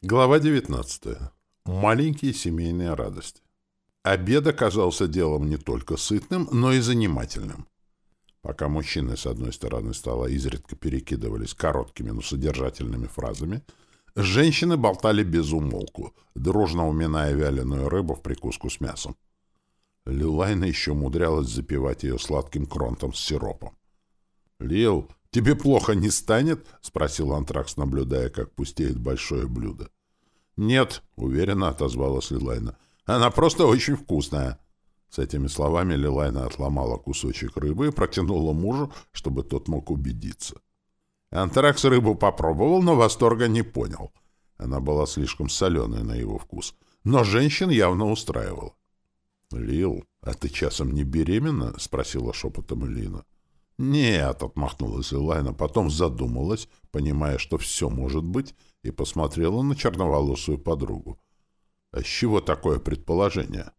Глава 19. Маленькие семейные радости. Обед оказался делом не только сытным, но и занимательным. Пока мужчины с одной стороны стола изредка перекидывались короткими, но содержательными фразами, женщины болтали без умолку, дружно уминая вяленую рыбу в прикуску с мясом. Лилайна еще умудрялась запивать ее сладким кронтом с сиропом. «Лил, тебе плохо не станет?» — спросил Антракс, наблюдая, как пустеет большое блюдо. «Нет», — уверенно отозвалась Лилайна. «Она просто очень вкусная». С этими словами Лилайна отломала кусочек рыбы и протянула мужу, чтобы тот мог убедиться. Антракс рыбу попробовал, но восторга не понял. Она была слишком соленая на его вкус. Но женщин явно устраивала. «Лил, а ты часом не беременна?» — спросила шепотом Элина. «Нет», — отмахнулась Элайна, потом задумалась, понимая, что все может быть, и посмотрела на черноволосую подругу. «А с чего такое предположение?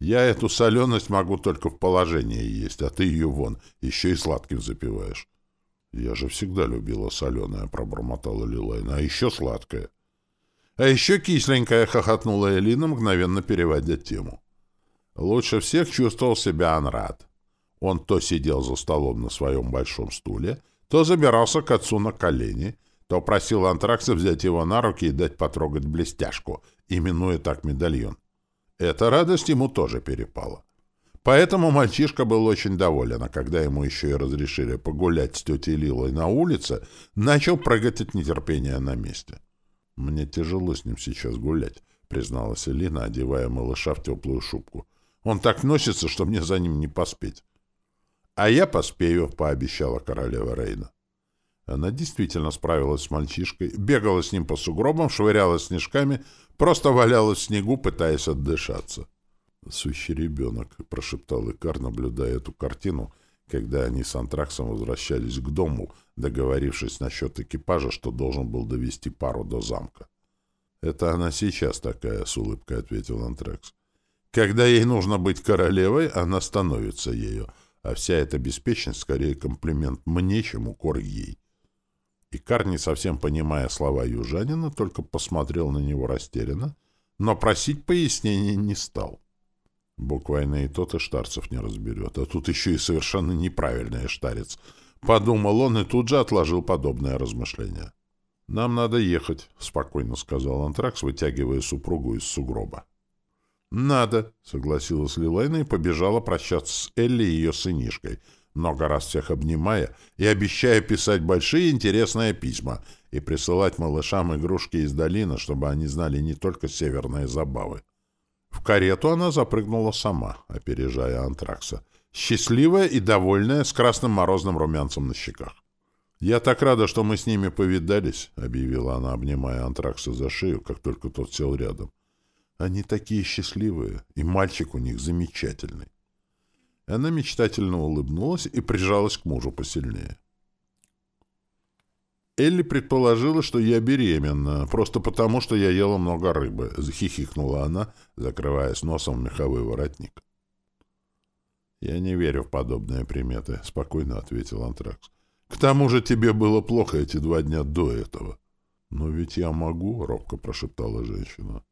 Я эту соленость могу только в положении есть, а ты ее вон, еще и сладким запиваешь». «Я же всегда любила соленое», — пробормотала Лилайна, — «а еще сладкое». «А еще кисленькое», — хохотнула Элина, мгновенно переводя тему. Лучше всех чувствовал себя Анрад. Он то сидел за столом на своем большом стуле, то забирался к отцу на колени, то просил Антракса взять его на руки и дать потрогать блестяшку, именуя так медальон. Эта радость ему тоже перепала. Поэтому мальчишка был очень доволен, а когда ему еще и разрешили погулять с тетей Лилой на улице, начал прыгать от нетерпения на месте. «Мне тяжело с ним сейчас гулять», — призналась Элина, одевая малыша в теплую шубку. «Он так носится, что мне за ним не поспеть». «А я поспею», — пообещала королева Рейна. Она действительно справилась с мальчишкой, бегала с ним по сугробам, швыряла снежками, просто валялась в снегу, пытаясь отдышаться. «Сущий ребенок», — прошептал Икар, наблюдая эту картину, когда они с Антраксом возвращались к дому, договорившись насчет экипажа, что должен был довести пару до замка. «Это она сейчас такая», — с улыбкой ответил Антракс. «Когда ей нужно быть королевой, она становится ею» а вся эта беспечность скорее комплимент мне, чем укор ей. Икар, не совсем понимая слова южанина, только посмотрел на него растерянно, но просить пояснений не стал. Бог войны и тот и штарцев не разберет, а тут еще и совершенно неправильный штарец. Подумал он и тут же отложил подобное размышление. «Нам надо ехать», — спокойно сказал Антракс, вытягивая супругу из сугроба. «Надо», — согласилась Лилайна и побежала прощаться с Элли и ее сынишкой, много раз всех обнимая и обещая писать большие интересные письма и присылать малышам игрушки из долины, чтобы они знали не только северные забавы. В карету она запрыгнула сама, опережая антракса, счастливая и довольная, с красным морозным румянцем на щеках. «Я так рада, что мы с ними повидались», — объявила она, обнимая антракса за шею, как только тот сел рядом. Они такие счастливые, и мальчик у них замечательный. Она мечтательно улыбнулась и прижалась к мужу посильнее. Элли предположила, что я беременна, просто потому, что я ела много рыбы, — захихикнула она, закрываясь носом в меховой воротник. «Я не верю в подобные приметы», — спокойно ответил Антракс. «К тому же тебе было плохо эти два дня до этого». «Но ведь я могу», — робко прошептала женщина.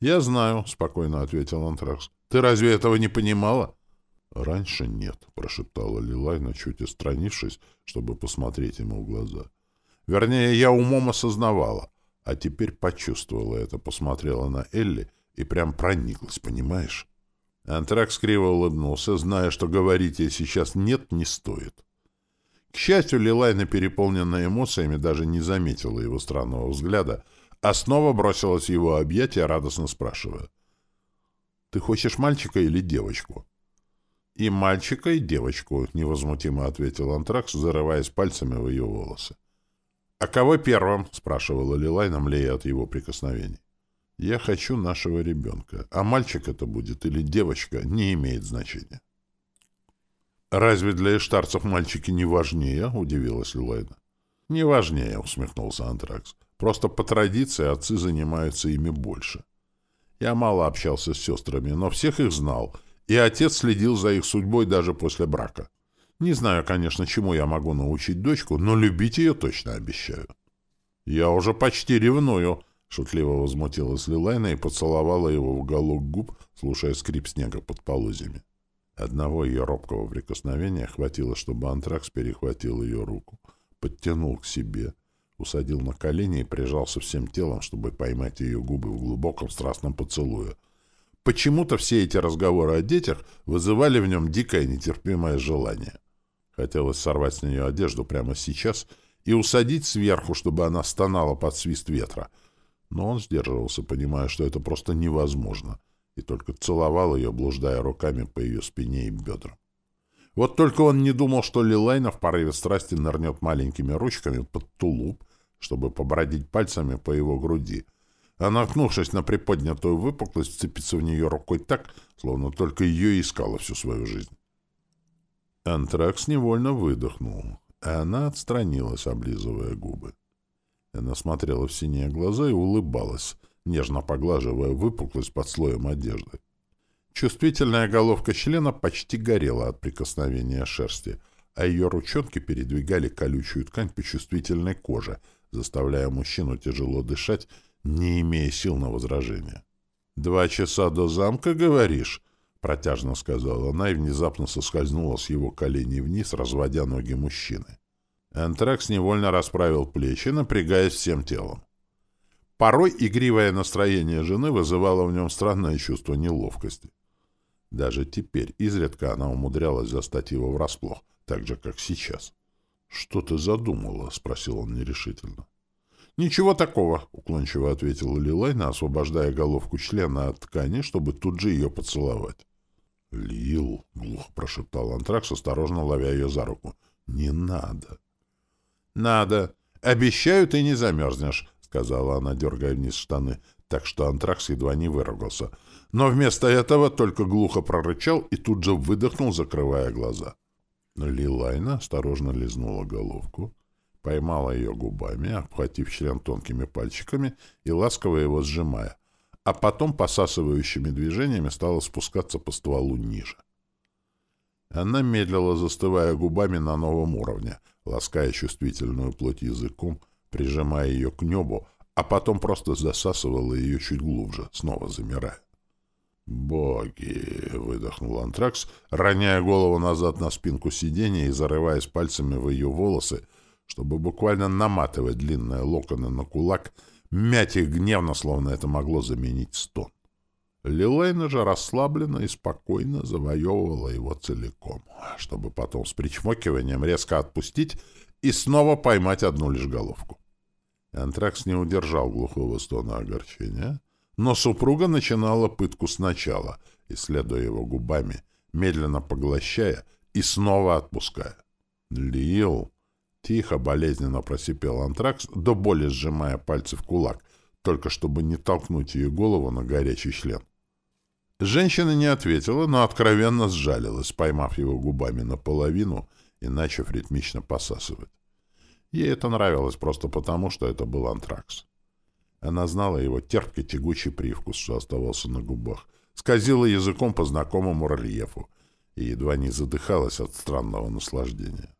«Я знаю», — спокойно ответил Антракс. «Ты разве этого не понимала?» «Раньше нет», — прошептала Лилайна, чуть отстранившись, чтобы посмотреть ему в глаза. «Вернее, я умом осознавала, а теперь почувствовала это, посмотрела на Элли и прям прониклась, понимаешь?» Антракс криво улыбнулся, зная, что говорить ей сейчас «нет» не стоит. К счастью, Лилайна, переполненная эмоциями, даже не заметила его странного взгляда — а снова бросилась в его объятия, радостно спрашивая. «Ты хочешь мальчика или девочку?» «И мальчика, и девочку», — невозмутимо ответил Антракс, зарываясь пальцами в ее волосы. «А кого первым?» — спрашивала Лилай, намлея от его прикосновений. «Я хочу нашего ребенка, а мальчик это будет или девочка, не имеет значения». «Разве для эштарцев мальчики не важнее?» — удивилась Лилайна. «Не важнее», — усмехнулся Антракс. Просто по традиции отцы занимаются ими больше. Я мало общался с сестрами, но всех их знал, и отец следил за их судьбой даже после брака. Не знаю, конечно, чему я могу научить дочку, но любить ее точно обещаю. «Я уже почти ревную», Шутливо возмутилась Лилайна и поцеловала его в уголок губ, слушая скрип снега под полозьями. Одного ее робкого прикосновения хватило, чтобы антракс перехватил ее руку, подтянул к себе, усадил на колени и прижался всем телом, чтобы поймать ее губы в глубоком страстном поцелуе. Почему-то все эти разговоры о детях вызывали в нем дикое нетерпимое желание. Хотелось сорвать с нее одежду прямо сейчас и усадить сверху, чтобы она стонала под свист ветра. Но он сдерживался, понимая, что это просто невозможно — и только целовал ее, блуждая руками по ее спине и бедрам. Вот только он не думал, что Лилайна в порыве страсти нырнет маленькими ручками под тулуп, чтобы побродить пальцами по его груди, а, наткнувшись на приподнятую выпуклость, вцепиться в нее рукой так, словно только ее искала всю свою жизнь. Антракс невольно выдохнул, а она отстранилась, облизывая губы. Она смотрела в синие глаза и улыбалась, нежно поглаживая выпуклость под слоем одежды. Чувствительная головка члена почти горела от прикосновения шерсти, а ее ручонки передвигали колючую ткань по чувствительной коже, заставляя мужчину тяжело дышать, не имея сил на возражение. «Два часа до замка, говоришь?» — протяжно сказала она и внезапно соскользнула с его коленей вниз, разводя ноги мужчины. Антракс невольно расправил плечи, напрягаясь всем телом. Порой игривое настроение жены вызывало в нем странное чувство неловкости. Даже теперь изредка она умудрялась застать его врасплох, так же, как сейчас. — Что ты задумала? — спросил он нерешительно. — Ничего такого, — уклончиво ответила Лилайна, освобождая головку члена от ткани, чтобы тут же ее поцеловать. — Лил, — глухо прошептал Антракс, осторожно ловя ее за руку. — Не надо. — Надо. Обещаю, ты не замерзнешь, — сказала она, дергая вниз штаны, так что антракс едва не выругался. Но вместо этого только глухо прорычал и тут же выдохнул, закрывая глаза. Лилайна осторожно лизнула головку, поймала ее губами, обхватив член тонкими пальчиками и ласково его сжимая, а потом посасывающими движениями стала спускаться по стволу ниже. Она медлила, застывая губами на новом уровне, лаская чувствительную плоть языком, прижимая ее к небу, а потом просто засасывала ее чуть глубже, снова замирая. «Боги!» — выдохнул Антракс, роняя голову назад на спинку сиденья и зарываясь пальцами в ее волосы, чтобы буквально наматывать длинные локоны на кулак, мять их гневно, словно это могло заменить стон. Лилейна же расслабленно и спокойно завоевывала его целиком, чтобы потом с причмокиванием резко отпустить и снова поймать одну лишь головку. Антракс не удержал глухого стона огорчения, но супруга начинала пытку сначала, исследуя его губами, медленно поглощая и снова отпуская. «Лил!» — тихо, болезненно просипел Антракс, до боли сжимая пальцы в кулак, только чтобы не толкнуть ее голову на горячий член. Женщина не ответила, но откровенно сжалилась, поймав его губами наполовину и начав ритмично посасывать. Ей это нравилось просто потому, что это был антракс. Она знала его терпкий тягучий привкус, что оставался на губах, скользила языком по знакомому рельефу и едва не задыхалась от странного наслаждения.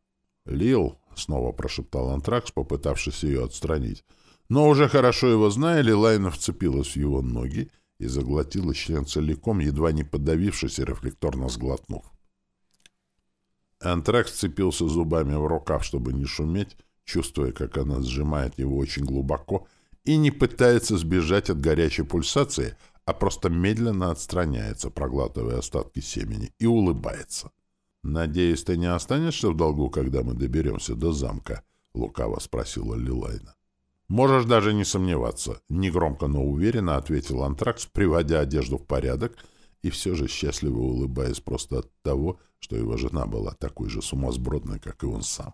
«Лил», — снова прошептал антракс, попытавшись ее отстранить, но уже хорошо его зная, Лилайна вцепилась в его ноги и заглотила член целиком, едва не подавившись и рефлекторно сглотнув. Антракс цепился зубами в рукав, чтобы не шуметь, чувствуя, как она сжимает его очень глубоко и не пытается сбежать от горячей пульсации, а просто медленно отстраняется, проглатывая остатки семени, и улыбается. «Надеюсь, ты не останешься в долгу, когда мы доберемся до замка?» — лукаво спросила Лилайна. «Можешь даже не сомневаться», — негромко, но уверенно ответил Антракс, приводя одежду в порядок и все же счастливо улыбаясь просто от того, что его жена была такой же сумасбродной, как и он сам.